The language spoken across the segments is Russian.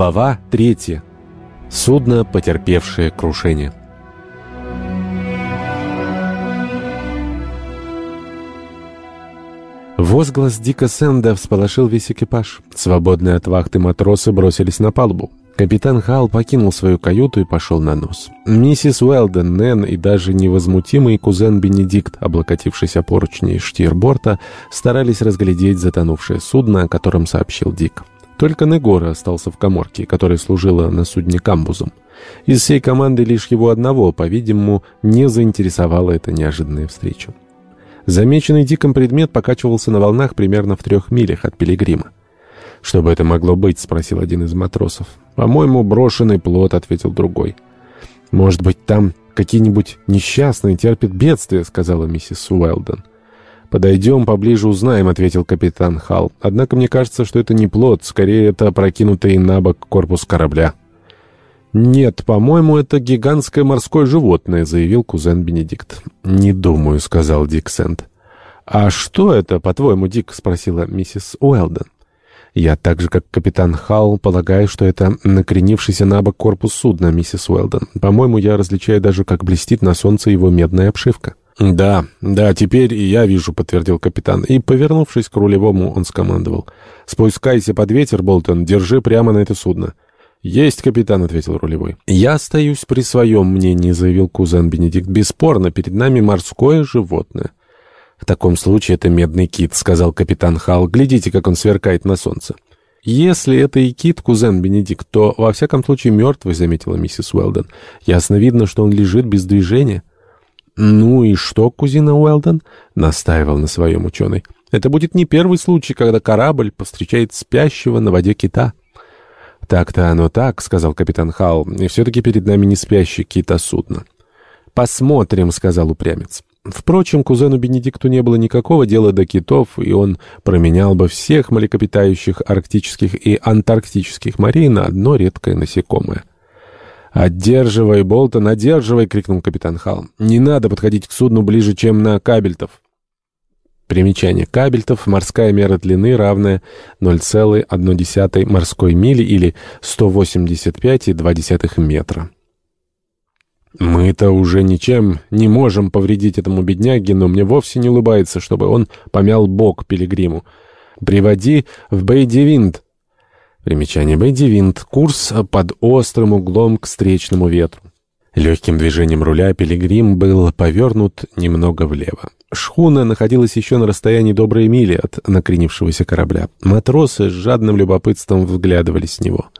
Глава 3. Судно, потерпевшее крушение. Возглас Дика Сэнда всполошил весь экипаж. Свободные от вахты матросы бросились на палубу. Капитан Халл покинул свою каюту и пошел на нос. Миссис Уэлден, Нэн и даже невозмутимый кузен Бенедикт, облокотившись о поручни штирборта, старались разглядеть затонувшее судно, о котором сообщил Дик. Только Негора остался в коморке, которая служила на судне камбузом. Из всей команды лишь его одного, по-видимому, не заинтересовала эта неожиданная встреча. Замеченный Диком предмет покачивался на волнах примерно в трех милях от Пилигрима. «Что бы это могло быть?» — спросил один из матросов. «По-моему, брошенный плод», — ответил другой. «Может быть, там какие-нибудь несчастные терпят бедствие», — сказала миссис Уэлдон. «Подойдем поближе узнаем», — ответил капитан Халл. «Однако мне кажется, что это не плод, скорее это прокинутый на бок корпус корабля». «Нет, по-моему, это гигантское морское животное», — заявил кузен Бенедикт. «Не думаю», — сказал Дик Сент. «А что это, по-твоему, Дик?» — спросила миссис Уэлден. «Я так же, как капитан Халл, полагаю, что это накренившийся на бок корпус судна, миссис Уэлден. По-моему, я различаю даже, как блестит на солнце его медная обшивка». «Да, да, теперь и я вижу», — подтвердил капитан. И, повернувшись к рулевому, он скомандовал. «Спускайся под ветер, Болтон, держи прямо на это судно». «Есть, капитан», — ответил рулевой. «Я остаюсь при своем мнении», — заявил кузен Бенедикт. «Бесспорно, перед нами морское животное». «В таком случае это медный кит», — сказал капитан Халл. «Глядите, как он сверкает на солнце». «Если это и кит, кузен Бенедикт, то, во всяком случае, мертвый», — заметила миссис Уэлден. «Ясно видно, что он лежит без движения». «Ну и что, кузина Уэлден?» — настаивал на своем ученый. «Это будет не первый случай, когда корабль повстречает спящего на воде кита». «Так-то оно так», — сказал капитан Халл, — «и все-таки перед нами не спящий кит, а судно». «Посмотрим», — сказал упрямец. Впрочем, кузену Бенедикту не было никакого дела до китов, и он променял бы всех млекопитающих арктических и антарктических морей на одно редкое насекомое. «Одерживай, Болтон, одерживай!» — крикнул капитан Халл. «Не надо подходить к судну ближе, чем на кабельтов». Примечание кабельтов — морская мера длины, равная 0,1 морской мили или 185,2 метра. Мы-то уже ничем не можем повредить этому бедняге, но мне вовсе не улыбается, чтобы он помял бок пилигриму. Приводи в Бейдивинд. Примечание Бейдивинд. Курс под острым углом к встречному ветру. Легким движением руля пилигрим был повернут немного влево. Шхуна находилась еще на расстоянии доброй мили от накренившегося корабля. Матросы с жадным любопытством вглядывались в него.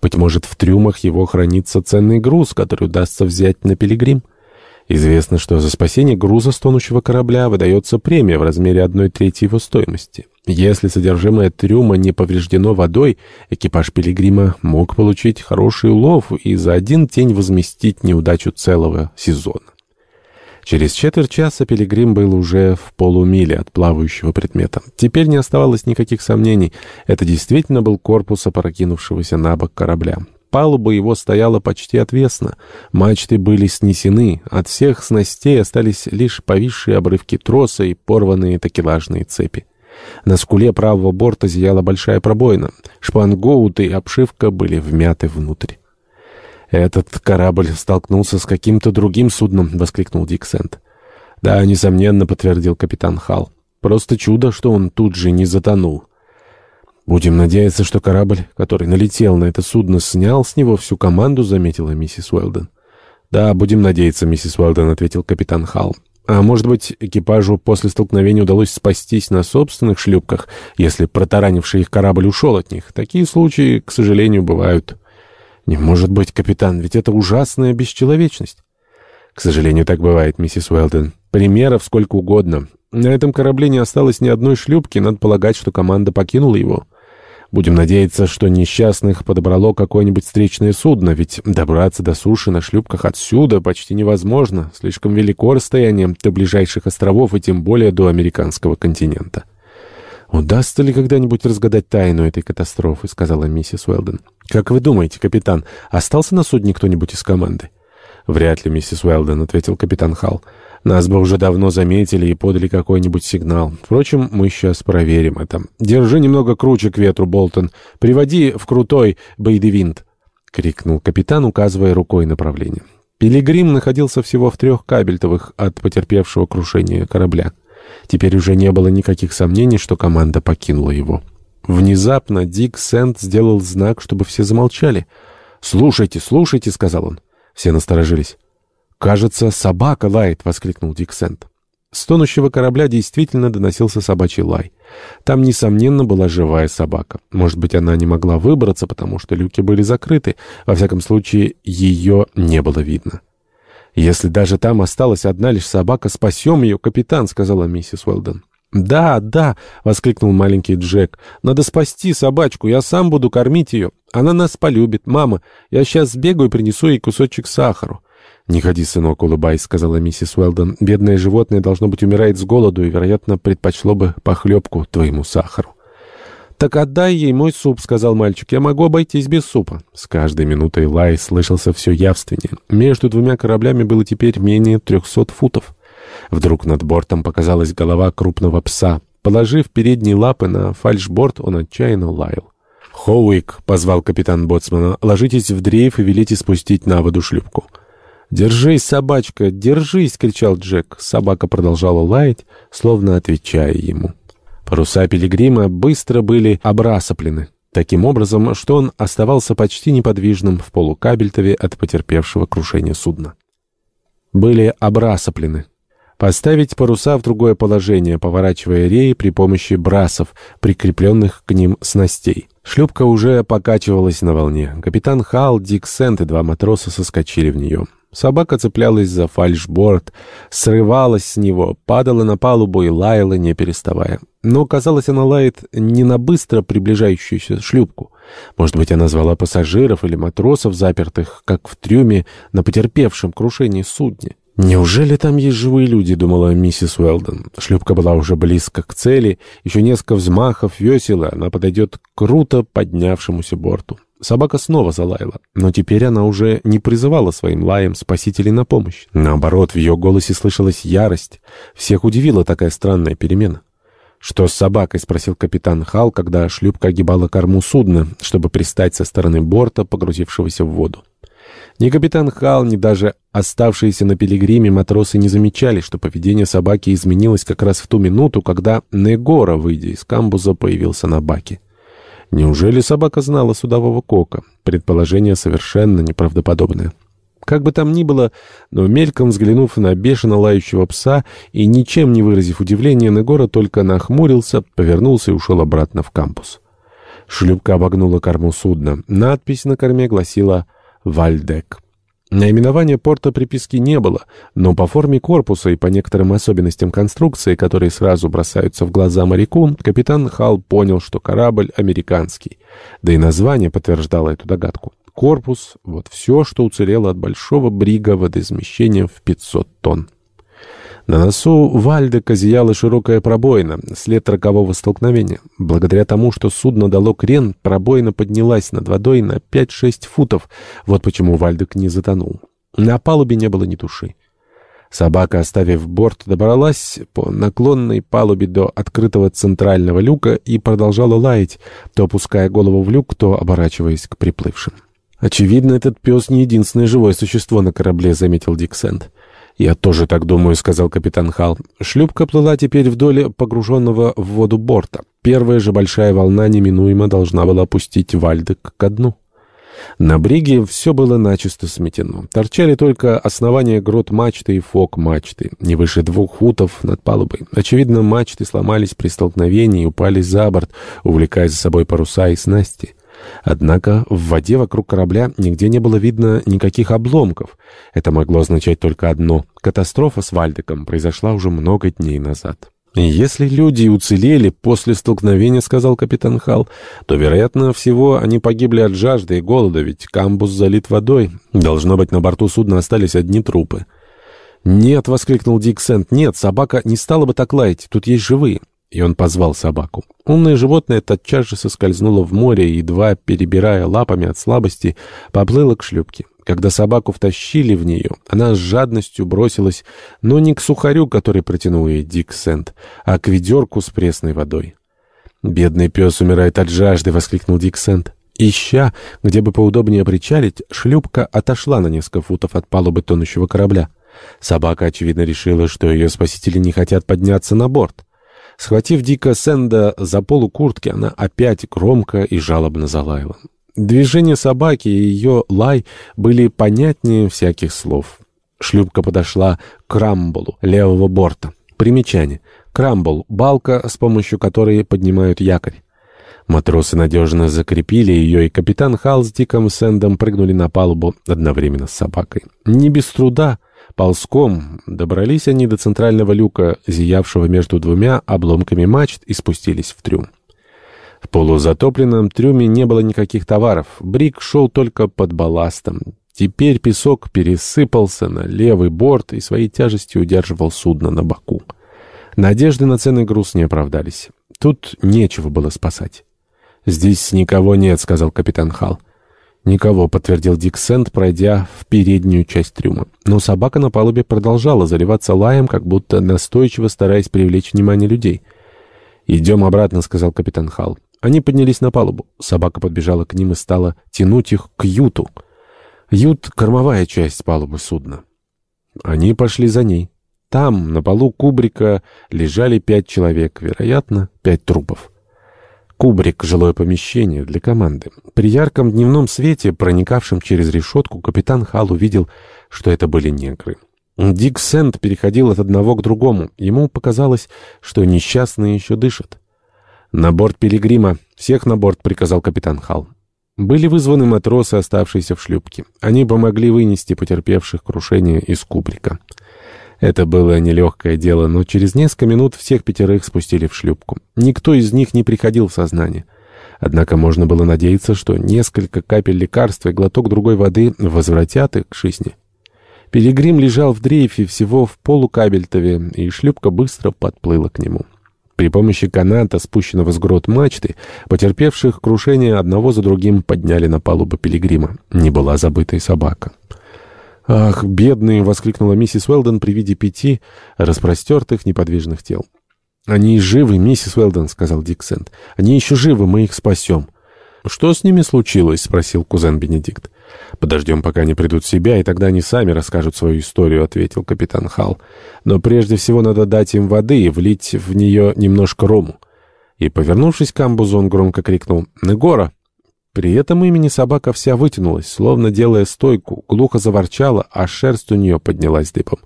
Быть может, в трюмах его хранится ценный груз, который удастся взять на пилигрим? Известно, что за спасение груза с тонущего корабля выдается премия в размере одной трети его стоимости. Если содержимое трюма не повреждено водой, экипаж Пилигрима мог получить хороший улов и за один день возместить неудачу целого сезона. Через четверть часа Пилигрим был уже в полумиле от плавающего предмета. Теперь не оставалось никаких сомнений. Это действительно был корпус опрокинувшегося на бок корабля. Палуба его стояла почти отвесно. Мачты были снесены. От всех снастей остались лишь повисшие обрывки троса и порванные такелажные цепи. На скуле правого борта зияла большая пробоина. Шпангоут и обшивка были вмяты внутрь. «Этот корабль столкнулся с каким-то другим судном», — воскликнул Дик Сент. «Да, несомненно», — подтвердил капитан Халл. «Просто чудо, что он тут же не затонул». «Будем надеяться, что корабль, который налетел на это судно, снял с него всю команду», — заметила миссис Уэлден. «Да, будем надеяться, миссис Уэлден», — ответил капитан Халл. «А может быть, экипажу после столкновения удалось спастись на собственных шлюпках, если протаранивший их корабль ушел от них? Такие случаи, к сожалению, бывают». «Не может быть, капитан, ведь это ужасная бесчеловечность». «К сожалению, так бывает, миссис Уэлден. Примеров сколько угодно. На этом корабле не осталось ни одной шлюпки, надо полагать, что команда покинула его». Будем надеяться, что несчастных подобрало какое-нибудь встречное судно, ведь добраться до суши на шлюпках отсюда почти невозможно. Слишком велико расстояние до ближайших островов и тем более до американского континента. «Удастся ли когда-нибудь разгадать тайну этой катастрофы?» — сказала миссис Уэлден. «Как вы думаете, капитан, остался на судне кто-нибудь из команды?» «Вряд ли, миссис Уэлден», — ответил капитан Халл. Нас бы уже давно заметили и подали какой-нибудь сигнал. Впрочем, мы сейчас проверим это. Держи немного круче к ветру, Болтон. Приводи в крутой бейдевинт, — крикнул капитан, указывая рукой направление. Пилигрим находился всего в трех кабельтовых от потерпевшего крушения корабля. Теперь уже не было никаких сомнений, что команда покинула его. Внезапно Дик Сент сделал знак, чтобы все замолчали. «Слушайте, слушайте», — сказал он. Все насторожились. «Кажется, собака лает!» — воскликнул Дик Сент. С тонущего корабля действительно доносился собачий лай. Там, несомненно, была живая собака. Может быть, она не могла выбраться, потому что люки были закрыты. Во всяком случае, ее не было видно. «Если даже там осталась одна лишь собака, спасем ее, капитан», — сказала миссис Уэлден. «Да, да!» — воскликнул маленький Джек. «Надо спасти собачку, я сам буду кормить ее. Она нас полюбит. Мама, я сейчас сбегаю и принесу ей кусочек сахару». «Не ходи, сынок, улыбаясь», — сказала миссис Уэлдон. «Бедное животное, должно быть, умирает с голоду и, вероятно, предпочло бы похлебку твоему сахару». «Так отдай ей мой суп», — сказал мальчик. «Я могу обойтись без супа». С каждой минутой лай слышался все явственнее. Между двумя кораблями было теперь менее трехсот футов. Вдруг над бортом показалась голова крупного пса. Положив передние лапы на фальшборд, он отчаянно лаял. «Хоуик», — позвал капитан Боцмана, — «ложитесь в дрейф и велите спустить на воду шлюпку». «Держись, собачка, держись!» — кричал Джек. Собака продолжала лаять, словно отвечая ему. Паруса пилигрима быстро были обрасоплены, таким образом, что он оставался почти неподвижным в полукабельтове от потерпевшего крушения судна. Были обрасоплены. Поставить паруса в другое положение, поворачивая реи при помощи брасов, прикрепленных к ним снастей. Шлюпка уже покачивалась на волне. Капитан Хал, Дик Сент и два матроса соскочили в нее. Собака цеплялась за фальшборд, срывалась с него, падала на палубу и лаяла, не переставая. Но, казалось, она лает не на быстро приближающуюся шлюпку. Может быть, она звала пассажиров или матросов, запертых, как в трюме, на потерпевшем крушении судне. «Неужели там есть живые люди?» — думала миссис Уэлдон. Шлюпка была уже близко к цели, еще несколько взмахов весела, она подойдет к круто поднявшемуся борту. Собака снова залаяла, но теперь она уже не призывала своим лаем спасителей на помощь. Наоборот, в ее голосе слышалась ярость. Всех удивила такая странная перемена. «Что с собакой?» — спросил капитан Хал, когда шлюпка огибала корму судна, чтобы пристать со стороны борта, погрузившегося в воду. Ни капитан Хал, ни даже оставшиеся на пилигриме матросы не замечали, что поведение собаки изменилось как раз в ту минуту, когда Негора, выйдя из камбуза, появился на баке. Неужели собака знала судового кока? Предположение совершенно неправдоподобное. Как бы там ни было, но мельком взглянув на бешено лающего пса и ничем не выразив удивления, Негора только нахмурился, повернулся и ушел обратно в кампус. Шлюпка обогнула корму судна. Надпись на корме гласила «Вальдек». Наименования порта приписки не было, но по форме корпуса и по некоторым особенностям конструкции, которые сразу бросаются в глаза моряку, капитан Хал понял, что корабль американский. Да и название подтверждало эту догадку. Корпус — вот все, что уцелело от большого брига водоизмещением в 500 тонн. На носу Вальдека зияла широкая пробоина, след рокового столкновения. Благодаря тому, что судно дало крен, пробоина поднялась над водой на 5-6 футов. Вот почему Вальдек не затонул. На палубе не было ни души. Собака, оставив борт, добралась по наклонной палубе до открытого центрального люка и продолжала лаять, то опуская голову в люк, то оборачиваясь к приплывшим. «Очевидно, этот пес не единственное живое существо на корабле», — заметил Дик Сэнд. «Я тоже так думаю», — сказал капитан Хал. Шлюпка плыла теперь вдоль погруженного в воду борта. Первая же большая волна неминуемо должна была опустить Вальдек ко дну. На бриге все было начисто сметено. Торчали только основания грот мачты и фок мачты, не выше двух футов над палубой. Очевидно, мачты сломались при столкновении и упали за борт, увлекая за собой паруса и снасти. Однако в воде вокруг корабля нигде не было видно никаких обломков. Это могло означать только одно — катастрофа с Вальдеком произошла уже много дней назад. «Если люди уцелели после столкновения, — сказал капитан Хал, — то, вероятно, всего они погибли от жажды и голода, ведь камбус залит водой. Должно быть, на борту судна остались одни трупы». «Нет!» — воскликнул Дик Сент. «Нет, собака не стала бы так лаять. Тут есть живые. И он позвал собаку. Умное животное тотчас же соскользнуло в море и, едва перебирая лапами от слабости, поплыло к шлюпке. Когда собаку втащили в нее, она с жадностью бросилась, но не к сухарю, который протянул ей Дик Сент, а к ведерку с пресной водой. «Бедный пес умирает от жажды!» — воскликнул Дик Сент. Ища, где бы поудобнее причалить, шлюпка отошла на несколько футов от палубы тонущего корабля. Собака, очевидно, решила, что ее спасители не хотят подняться на борт. Схватив Дика Сенда за полу куртки, она опять громко и жалобно залаяла. Движения собаки и ее лай были понятнее всяких слов. Шлюпка подошла к рамболу левого борта. Примечание. Крамбл — балка, с помощью которой поднимают якорь. Матросы надежно закрепили ее, и капитан Халл с Диком Сэндом прыгнули на палубу одновременно с собакой. Не без труда, ползком, добрались они до центрального люка, зиявшего между двумя обломками мачт, и спустились в трюм. В полузатопленном трюме не было никаких товаров. Брик шел только под балластом. Теперь песок пересыпался на левый борт и своей тяжестью удерживал судно на боку. Надежды на ценный груз не оправдались. Тут нечего было спасать. «Здесь никого нет», — сказал капитан Халл. «Никого», — подтвердил Дик Сент, пройдя в переднюю часть трюма. Но собака на палубе продолжала заливаться лаем, как будто настойчиво стараясь привлечь внимание людей. «Идем обратно», — сказал капитан Халл. Они поднялись на палубу. Собака подбежала к ним и стала тянуть их к юту. Ют — кормовая часть палубы судна. Они пошли за ней. Там, на полу кубрика, лежали пять человек, вероятно, пять трупов. Кубрик — жилое помещение для команды. При ярком дневном свете, проникавшем через решетку, капитан Хал увидел, что это были негры. Дик Сент переходил от одного к другому. Ему показалось, что несчастные еще дышат. «На борт Пилигрима! Всех на борт!» — приказал капитан Хал. Были вызваны матросы, оставшиеся в шлюпке. Они помогли вынести потерпевших крушение из кубрика. Это было нелегкое дело, но через несколько минут всех пятерых спустили в шлюпку. Никто из них не приходил в сознание. Однако можно было надеяться, что несколько капель лекарства и глоток другой воды возвратят их к жизни. Пилигрим лежал в дрейфе всего в полукабельтове, и шлюпка быстро подплыла к нему. При помощи каната, спущенного с грот мачты, потерпевших крушение одного за другим подняли на палубу пилигрима. Не была забыта собака. «Ах, бедные!» — воскликнула миссис Уэлден при виде пяти распростертых неподвижных тел. «Они живы, миссис Уэлден», — сказал Диксент. «Они еще живы, мы их спасем». «Что с ними случилось?» — спросил кузен Бенедикт. «Подождем, пока они придут в себя, и тогда они сами расскажут свою историю», — ответил капитан Халл. «Но прежде всего надо дать им воды и влить в нее немножко рому». И, повернувшись к амбузу, он громко крикнул «Негора!». При этом имени собака вся вытянулась, словно делая стойку, глухо заворчала, а шерсть у нее поднялась дыбом.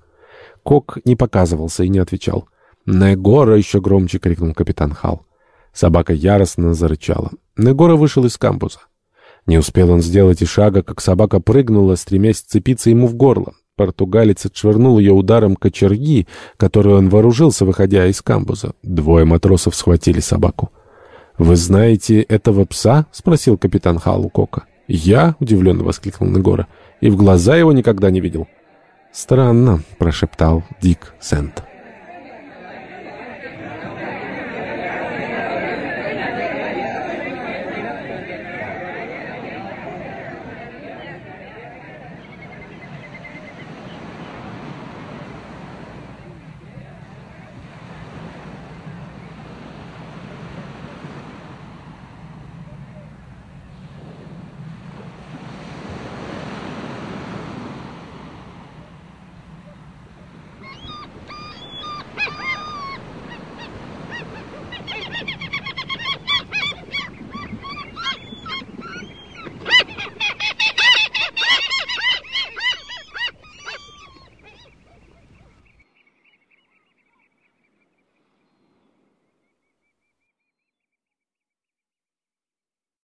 Кок не показывался и не отвечал. «Негора!» — еще громче крикнул капитан Халл. Собака яростно зарычала. Негора вышел из камбуза. Не успел он сделать и шага, как собака прыгнула, стремясь цепиться ему в горло. Португалец отшвырнул ее ударом кочерги, которую он вооружился, выходя из камбуза. Двое матросов схватили собаку. «Вы знаете этого пса?» — спросил капитан Халу Кока. «Я?» — удивленно воскликнул Негора. «И в глаза его никогда не видел». «Странно», — прошептал Дик Сент.